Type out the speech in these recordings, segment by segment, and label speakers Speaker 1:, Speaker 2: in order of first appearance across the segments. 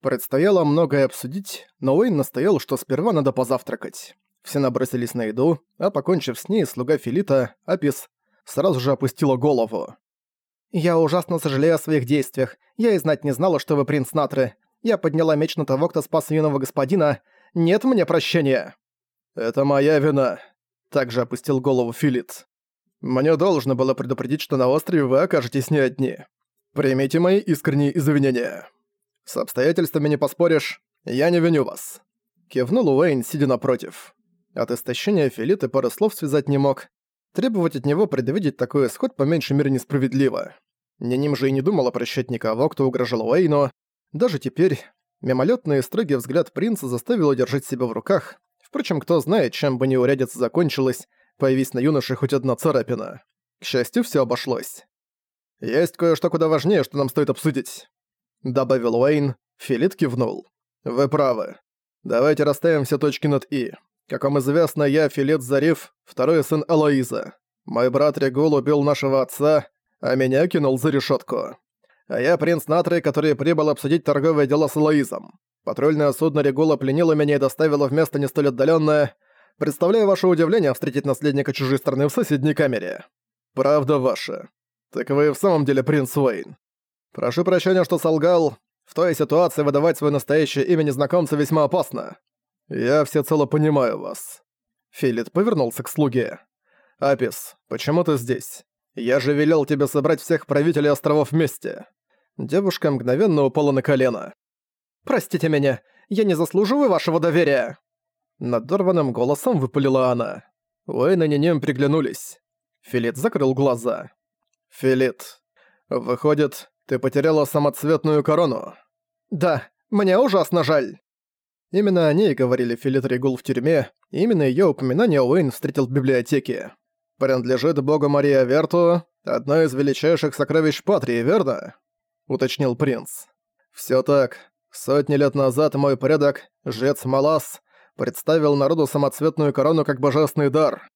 Speaker 1: Предстояло многое обсудить, но Уэйн настоял, что сперва надо позавтракать. Все набросились на еду, а покончив с ней, слуга Филита, Апис, сразу же опустила голову.
Speaker 2: «Я ужасно сожалею о своих действиях. Я и знать не знала, что вы принц Натры. Я подняла меч на того, кто спас юного господина. Нет мне прощения!»
Speaker 1: «Это моя вина», — также опустил голову Филит. «Мне должно было предупредить, что на острове вы окажетесь не одни. Примите мои искренние извинения. С обстоятельствами не поспоришь, я не виню вас». Кивнул Уэйн, сидя напротив. От истощения Филит и пары слов связать не мог. Требовать от него предвидеть такой исход по меньшей мере несправедливо. Не ним же и не думала прощать никого, кто угрожал Уэйну. Даже теперь мимолетный и строгий взгляд принца заставил держать себя в руках. Впрочем, кто знает, чем бы неурядица закончилась, появись на юноше хоть одна царапина. К счастью, все обошлось. «Есть кое-что куда важнее, что нам стоит обсудить», — добавил Уэйн. Филит кивнул. «Вы правы. Давайте расставим все точки над «и». Как вам известно, я Филет Зариф, второй сын Алоиза. Мой брат Регул убил нашего отца, а меня кинул за решетку. А я принц Натры, который прибыл обсудить торговое дело с Алоизом. Патрульное судно Регула пленило меня и доставило в место не столь отдаленное. Представляю ваше удивление встретить наследника чужой страны в соседней камере. Правда ваша. Так вы в самом деле принц Уэйн. Прошу прощения, что солгал. В той ситуации выдавать свое настоящее имя незнакомца весьма опасно. Я всецело понимаю вас. Филит повернулся к слуге. «Апис, почему ты здесь? Я же велел тебе собрать всех правителей островов вместе». Девушка мгновенно упала на колено.
Speaker 2: «Простите меня, я не заслуживаю вашего доверия!»
Speaker 1: Надорванным голосом выпалила она. Уэйн и Нинем приглянулись. Филит закрыл глаза. «Филит, выходит, ты потеряла самоцветную корону?»
Speaker 2: «Да, мне ужасно жаль!»
Speaker 1: Именно о ней говорили Филит Регул в тюрьме, и именно её упоминание Уэйн встретил в библиотеке. «Принадлежит богу Мария Верту, одно из величайших сокровищ Патрии, верно?» — уточнил принц. «Всё так. Сотни лет назад мой предок, жрец Малас, представил народу самоцветную корону как божественный дар.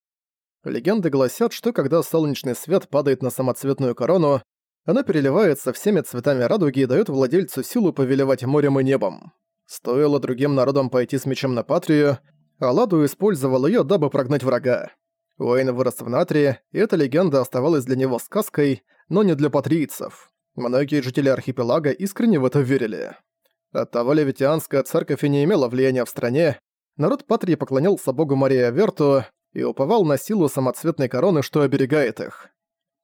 Speaker 1: Легенды гласят, что когда солнечный свет падает на самоцветную корону, она переливается всеми цветами радуги и даёт владельцу силу повелевать морем и небом. Стоило другим народам пойти с мечом на Патрию, Аладу использовал её, дабы прогнать врага. Уэйн вырос в Натрии, и эта легенда оставалась для него сказкой, но не для патрийцев. Многие жители архипелага искренне в это верили. Оттого левитианская церковь и не имела влияния в стране, народ Патрии поклонялся богу Мария Верту и уповал на силу самоцветной короны, что оберегает их.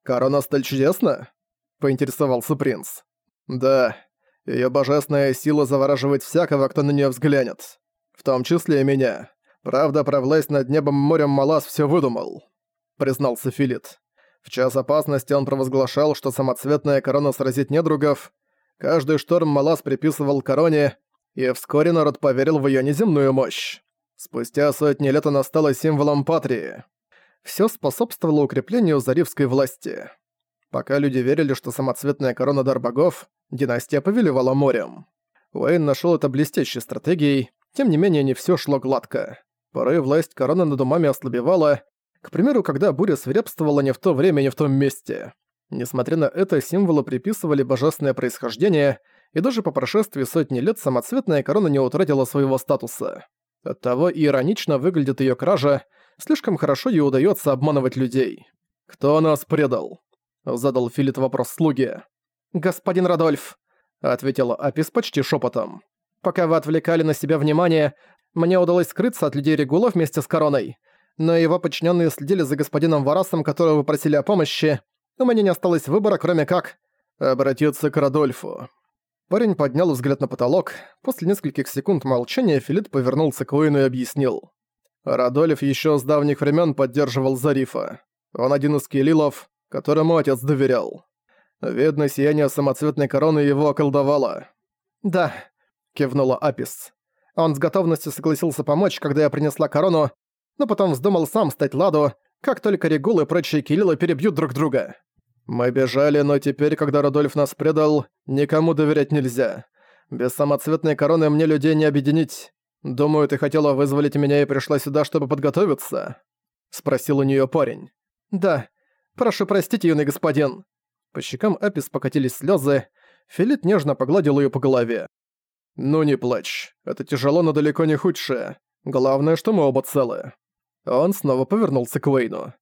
Speaker 1: «Корона столь чудесна?» — поинтересовался принц. «Да, Её божественная сила завораживает всякого, кто на неё взглянет. В том числе и меня. Правда, про власть над небом и морем Малас всё выдумал», — признался Филит. В час опасности он провозглашал, что самоцветная корона сразит недругов. Каждый шторм Малас приписывал короне, и вскоре народ поверил в её неземную мощь. Спустя сотни лет она стала символом патрии. Всё способствовало укреплению заривской власти. Пока люди верили, что самоцветная корона дар богов, династия повелевала морем. Уэйн нашел это блестящей стратегией, тем не менее не все шло гладко. Порой власть короны над умами ослабевала, к примеру, когда буря свирепствовала не в то время, не в том месте. Несмотря на это, символы приписывали божественное происхождение, и даже по прошествии сотни лет самоцветная корона не утратила своего статуса. Оттого и иронично выглядит ее кража, слишком хорошо ей удается обманывать людей. «Кто нас предал?» — задал Филит вопрос слуге. «Господин Радольф», — ответила Апис почти шепотом. «Пока вы отвлекали на себя внимание, мне удалось скрыться от людей Регула вместе с короной, но его подчиненные следили за господином Варасом, которого вы просили о помощи. У меня не осталось выбора, кроме как обратиться к Радольфу». Парень поднял взгляд на потолок. После нескольких секунд молчания Филит повернулся к Уэйну и объяснил. Радольф еще с давних времен поддерживал Зарифа. Он один из келилов, которому отец доверял. Видно, сияние самоцветной короны его околдовало. «Да», — кивнула Апис. «Он с готовностью согласился помочь, когда я принесла корону, но потом вздумал сам стать Ладу, как только Регул и прочие Кириллы перебьют друг друга. Мы бежали, но теперь, когда Родольф нас предал, никому доверять нельзя. Без самоцветной короны мне людей не объединить. Думаю, ты хотела вызволить меня и пришла сюда, чтобы подготовиться?» Спросил у нее парень. «Да, Прошу простить, юный господин». По щекам Апис покатились слезы. Филит нежно погладил ее по голове. «Ну не плачь. Это тяжело, но далеко не худшее. Главное, что мы оба целы». Он снова повернулся к Уэйну.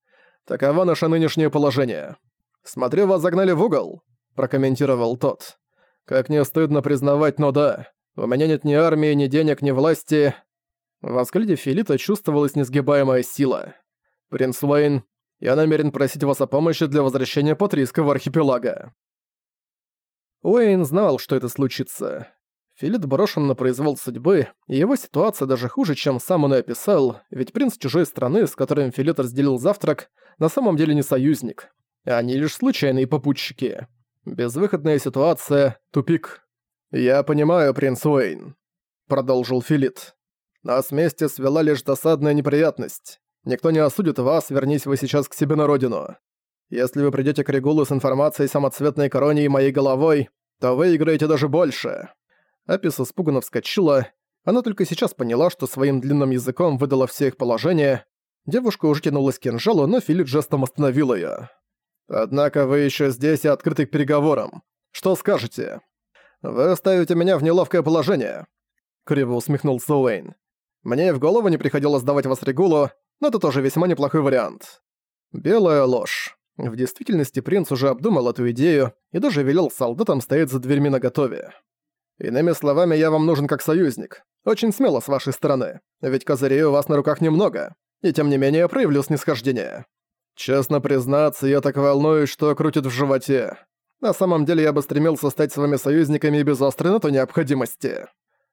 Speaker 1: «Таково наше нынешнее положение. Смотрю, вас загнали в угол», – прокомментировал тот. «Как не стыдно признавать, но да. У меня нет ни армии, ни денег, ни власти». В взгляде Филита чувствовалась несгибаемая сила. «Принц Уэйн, я намерен просить вас о помощи для возвращения Патрийского архипелага». Уэйн знал, что это случится. Филит брошен на произвол судьбы, и его ситуация даже хуже, чем сам он и описал, ведь принц чужой страны, с которым Филит разделил завтрак, на самом деле не союзник. Они лишь случайные попутчики. Безвыходная ситуация, тупик. «Я понимаю, принц Уэйн», — продолжил Филит. «Нас вместе свела лишь досадная неприятность. Никто не осудит вас, вернись вы сейчас к себе на родину. Если вы придете к Регулу с информацией самоцветной короне и моей головой, то выиграете даже больше». Апис испуганно вскочила. Она только сейчас поняла, что своим длинным языком выдала все их положение. Девушка уже тянулась к кинжалу, но Филипп жестом остановил её. «Однако вы ещё здесь и открыты к переговорам. Что скажете?» «Вы ставите меня в неловкое положение», — криво усмехнулся Уэйн. «Мне в голову не приходилось сдавать вас Регулу, но это тоже весьма неплохой вариант». Белая ложь. В действительности принц уже обдумал эту идею и даже велел солдатам стоять за дверьми наготове. Иными словами, я вам нужен как союзник. Очень смело с вашей стороны, ведь козырей у вас на руках немного, и тем не менее я проявлю снисхождение. Честно признаться, я так волнуюсь, что крутит в животе. На самом деле я бы стремился стать с вами союзниками без острой на то необходимости.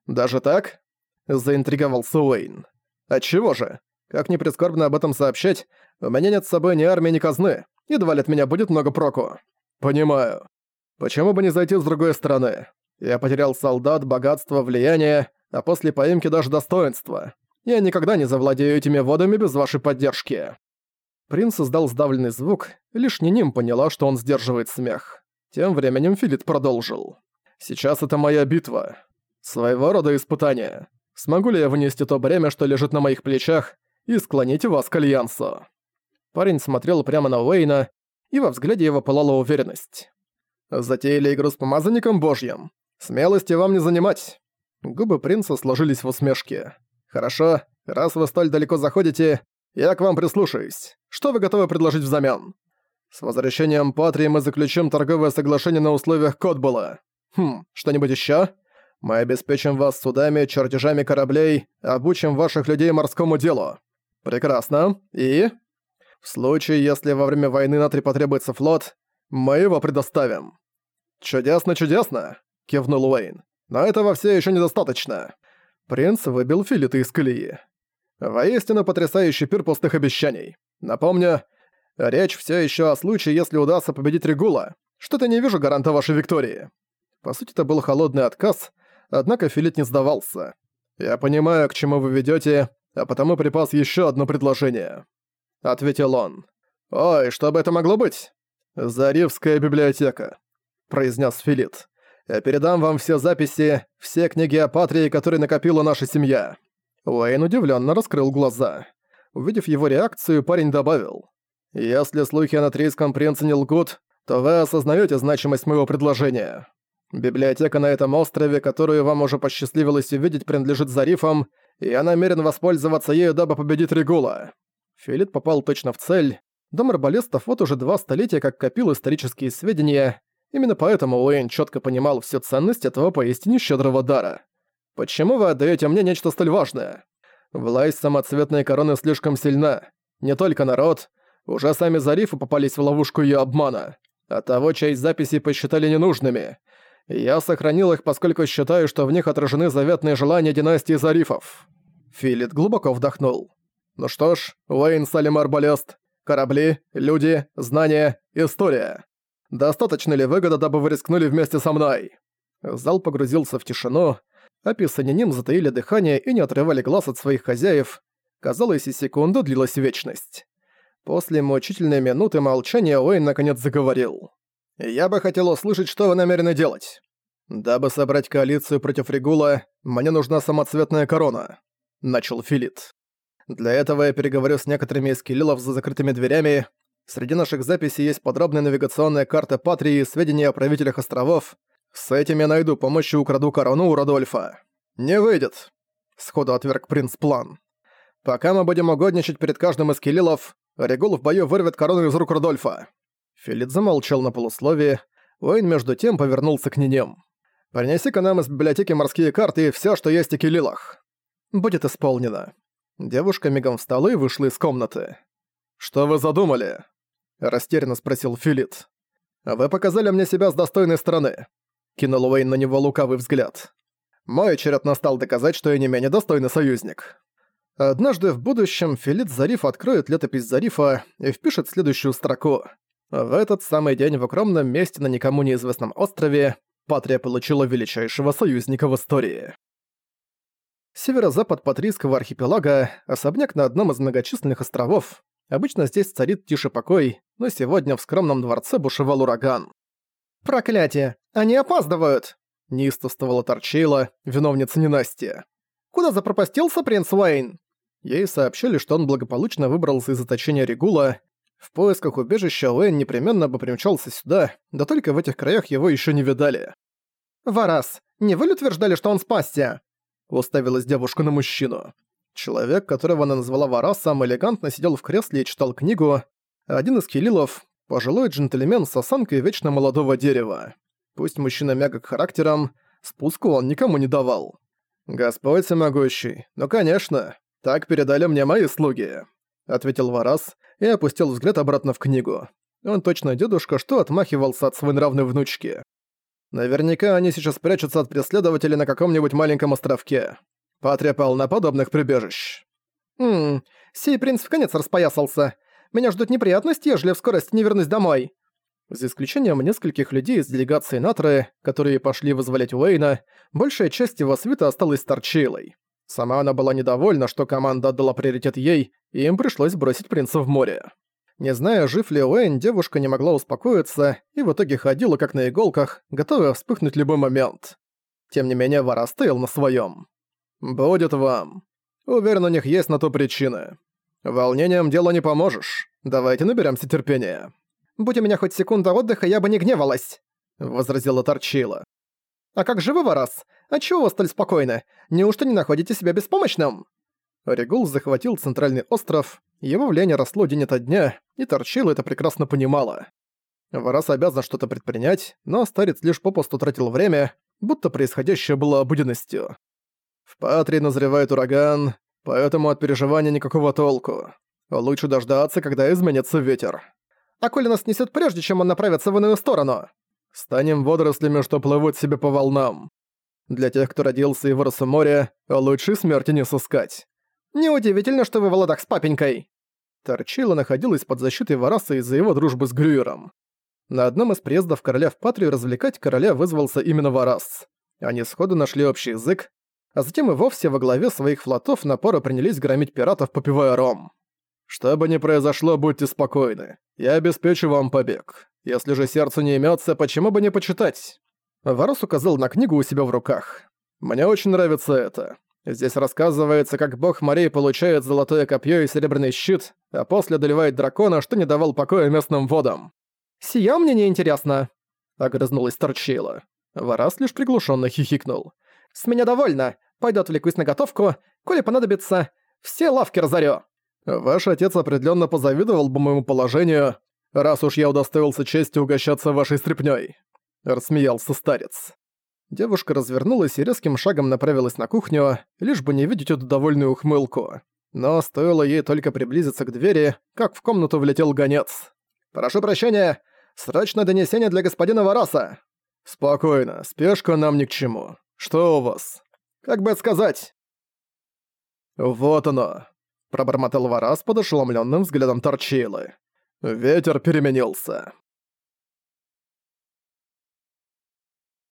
Speaker 1: Даже так? Заинтриговался Уэйн. Отчего же? Как ни прискорбно об этом сообщать, у меня нет с собой ни армии, ни казны. Едва ли от меня будет много проку. Понимаю. Почему бы не зайти с другой стороны? Я потерял солдат, богатство, влияние, а после поимки даже достоинство. Я никогда не завладею этими водами без вашей поддержки». Принц издал сдавленный звук, лишь не ним поняла, что он сдерживает смех. Тем временем Филит продолжил. «Сейчас это моя битва. Своего рода испытание. Смогу ли я вынести то бремя, что лежит на моих плечах, и склонить вас к альянсу?» Парень смотрел прямо на Уэйна, и во взгляде его пылала уверенность. «Затеяли игру с помазанником божьим. Смелости вам не занимать. Губы принца сложились в усмешке. Хорошо, раз вы столь далеко заходите, я к вам прислушаюсь. Что вы готовы предложить взамен? С возвращением Патрии мы заключим торговое соглашение на условиях Котбула. Хм, что-нибудь ещё? Мы обеспечим вас судами, чертежами кораблей, обучим ваших людей морскому делу. Прекрасно. И? В случае, если во время войны на Три потребуется флот, мы его предоставим. Чудесно-чудесно. — кивнул Уэйн. «Но этого все еще недостаточно». Принц выбил Филита из колеи. Воистину потрясающий пир пустых обещаний. Напомню, речь все еще о случае, если удастся победить Регула. Что-то не вижу гаранта вашей виктории. По сути, это был холодный отказ, однако Филит не сдавался. «Я понимаю, к чему вы ведете, а потому припас еще одно предложение», — ответил он. «Ой, что бы это могло быть?» «Заривская библиотека», — произнес Филит. Я передам вам все записи, все книги о Патрии, которые накопила наша семья». Уэйн удивленно раскрыл глаза. Увидев его реакцию, парень добавил. «Если слухи о натрийском принце не лгут, то вы осознаете значимость моего предложения. Библиотека на этом острове, которую вам уже посчастливилось увидеть, принадлежит Зарифам, я намерен воспользоваться ею, дабы победить Регула». Филит попал точно в цель. Дом арбалестов вот уже два столетия как копил исторические сведения, Именно поэтому Уэйн четко понимал всю ценность этого поистине щедрого дара. «Почему вы отдаете мне нечто столь важное? Власть самоцветной короны слишком сильна. Не только народ, уже сами Зарифы попались в ловушку ее обмана. А того часть записей посчитали ненужными. Я сохранил их, поскольку считаю, что в них отражены заветные желания династии Зарифов». Филит глубоко вдохнул. «Ну что ж, Уэйн Салим Арбалест. Корабли, люди, знания, история. Достаточно ли выгода, дабы вы рискнули вместе со мной?» Зал погрузился в тишину, а писаниним затаили дыхание и не отрывали глаз от своих хозяев. Казалось, и секунду длилась вечность. После мучительной минуты молчания Уэйн наконец заговорил. «Я бы хотел услышать, что вы намерены делать. Дабы собрать коалицию против Регула, мне нужна самоцветная корона», — начал Филит. «Для этого я переговорю с некоторыми из килилов за закрытыми дверями, Среди наших записей есть подробная навигационная карта Патрии и сведения о правителях островов. С этим я найду помощь и украду корону у Радольфа. Не выйдет. Сходу отверг принц план. Пока мы будем угодничать перед каждым из килилов, Регул в бою вырвет корону из рук Рудольфа. Филит замолчал на полусловие. Уэйн между тем повернулся к Нинем. «Принеси-ка нам из библиотеки морские карты и все, что есть о килилах». «Будет исполнено». Девушка мигом встала и вышла из комнаты. «Что вы задумали?» Растерянно спросил Филит. «Вы показали мне себя с достойной стороны». Кинул Уэйн на него лукавый взгляд. «Мой черед настал доказать, что я не менее достойный союзник». Однажды в будущем Филит Зариф откроет летопись Зарифа и впишет следующую строку. В этот самый день в укромном месте на никому неизвестном острове Патрия получила величайшего союзника в истории. Северо-запад Патрийского архипелага, особняк на одном из многочисленных островов. Обычно здесь царит тише покой, но сегодня в скромном дворце бушевал ураган.
Speaker 2: «Проклятие! Они опаздывают!»
Speaker 1: – неистовствовала Торчейла, виновница ненастья.
Speaker 2: «Куда запропастился принц Уэйн?»
Speaker 1: Ей сообщили, что он благополучно выбрался из заточения Регула. В поисках убежища Уэйн непременно бы примчался сюда, да только в этих краях его еще не видали.
Speaker 2: «Варас, не вы ли утверждали, что он спасся?»
Speaker 1: Уставилась девушка на мужчину. Человек, которого она назвала Варасом, элегантно сидел в кресле и читал книгу. Один из килилов – пожилой джентльмен с осанкой вечно молодого дерева. Пусть мужчина мягок характером, спуску он никому не давал. «Господь всемогущий, ну конечно, «Так передали мне мои слуги», — ответил Варас и опустил взгляд обратно в книгу. Он точно дедушка, что отмахивался от своенравной внучки. Наверняка они сейчас прячутся от преследователей на каком-нибудь маленьком островке. Потрепал на подобных прибежищ.
Speaker 2: «Ммм, сей принц в конец распоясался. Меня ждут неприятности, ежели в скорости не вернусь домой».
Speaker 1: За исключением нескольких людей из делегации Натры, которые пошли вызволять Уэйна, большая часть его свита осталась торчилой. Сама она была недовольна, что команда отдала приоритет ей, и им пришлось бросить принца в море. Не зная, жив ли Уэйн, девушка не могла успокоиться и в итоге ходила как на иголках, готовая вспыхнуть любой момент. Тем не менее, Вара стоял на своем. «Будет вам. Уверен, у них есть на то причины. Волнением делу не поможешь. Давайте наберемся терпения».
Speaker 2: «Будь у меня хоть секунда отдыха, я бы не гневалась», —
Speaker 1: возразила Торчила.
Speaker 2: «А как же вы, Варас? Отчего вы столь спокойны? Неужто не находите себя беспомощным?»
Speaker 1: Регул захватил центральный остров, его влияние росло день ото дня, и Торчила это прекрасно понимала. Варас обязан что-то предпринять, но старец лишь попусту тратил время, будто происходящее было обыденностью. В Патрии назревает ураган, поэтому от переживания никакого толку. Лучше дождаться, когда изменится ветер.
Speaker 2: А коли нас несет прежде, чем он направится в иную сторону?
Speaker 1: Станем водорослями, что плывут себе по волнам. Для тех, кто родился и вырос в море, лучше смерти не сыскать.
Speaker 2: Неудивительно, что вы в ладах с папенькой.
Speaker 1: Торчила находилась под защитой Вараса из-за его дружбы с Грюером. На одном из приездов короля в Патрию развлекать короля вызвался именно Варас. Они сходу нашли общий язык, а затем и вовсе во главе своих флотов на пору принялись громить пиратов, попивая ром. «Что бы ни произошло, будьте спокойны. Я обеспечу вам побег. Если же сердцу не имется, почему бы не почитать?» Варус указал на книгу у себя в руках. «Мне очень нравится это. Здесь рассказывается, как бог морей получает золотое копье и серебряный щит, а после одолевает дракона, что не давал покоя местным водам».
Speaker 2: «Сия мне не интересно», —
Speaker 1: огрызнулась Торчейла. Варас лишь приглушенно хихикнул.
Speaker 2: «С меня довольно. Пойду отвлекусь на готовку. Коли понадобится, все лавки разорю».
Speaker 1: «Ваш отец определенно позавидовал бы моему положению, раз уж я удостоился чести угощаться вашей стряпнёй», — рассмеялся старец. Девушка развернулась и резким шагом направилась на кухню, лишь бы не видеть эту довольную ухмылку. Но стоило ей только приблизиться к двери, как в комнату влетел гонец. «Прошу прощения, срочное донесение для господина Вараса!» «Спокойно, спешка нам ни к чему. Что у вас?» «Как бы сказать?» «Вот оно!» пробормотал Варас под ошеломлённым взглядом Торчилы. Ветер переменился.